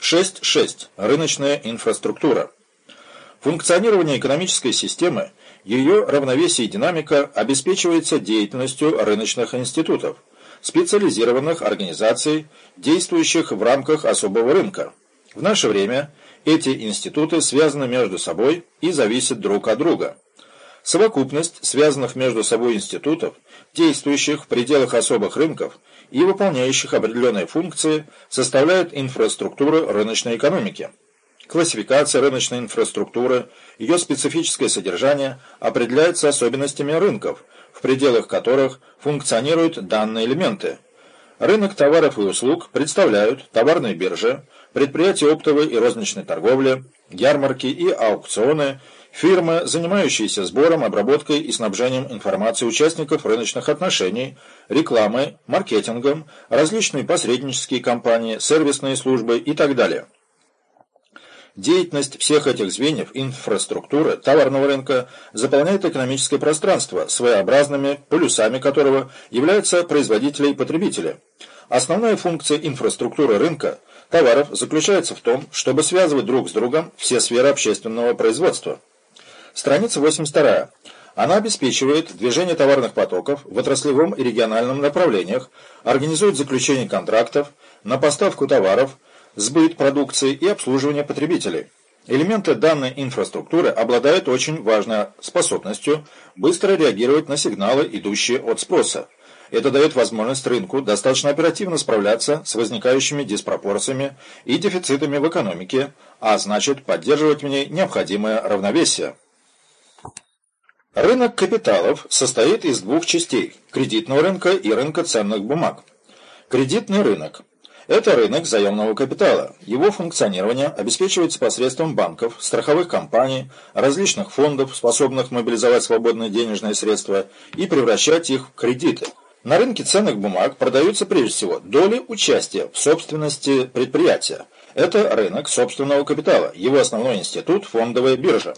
6.6. Рыночная инфраструктура. Функционирование экономической системы, ее равновесие и динамика обеспечивается деятельностью рыночных институтов, специализированных организаций, действующих в рамках особого рынка. В наше время эти институты связаны между собой и зависят друг от друга. Совокупность связанных между собой институтов, действующих в пределах особых рынков и выполняющих определенные функции, составляет инфраструктуру рыночной экономики. Классификация рыночной инфраструктуры, ее специфическое содержание определяется особенностями рынков, в пределах которых функционируют данные элементы. Рынок товаров и услуг представляют товарные биржи, предприятия оптовой и розничной торговли, ярмарки и аукционы, фирмы, занимающиеся сбором, обработкой и снабжением информации участников рыночных отношений, рекламой, маркетингом, различные посреднические компании, сервисные службы и так далее. Деятельность всех этих звеньев инфраструктуры товарного рынка заполняет экономическое пространство, своеобразными полюсами которого являются производители и потребители. Основная функция инфраструктуры рынка – товаров заключается в том, чтобы связывать друг с другом все сферы общественного производства. Страница 82. Она обеспечивает движение товарных потоков в отраслевом и региональном направлениях, организует заключение контрактов на поставку товаров, сбыт продукции и обслуживание потребителей. Элементы данной инфраструктуры обладают очень важной способностью быстро реагировать на сигналы, идущие от спроса. Это дает возможность рынку достаточно оперативно справляться с возникающими диспропорциями и дефицитами в экономике, а значит поддерживать в ней необходимое равновесие. Рынок капиталов состоит из двух частей – кредитного рынка и рынка ценных бумаг. Кредитный рынок – это рынок заемного капитала. Его функционирование обеспечивается посредством банков, страховых компаний, различных фондов, способных мобилизовать свободные денежные средства и превращать их в кредиты – на рынке ценных бумаг продаются прежде всего доли участия в собственности предприятия. Это рынок собственного капитала, его основной институт – фондовая биржа.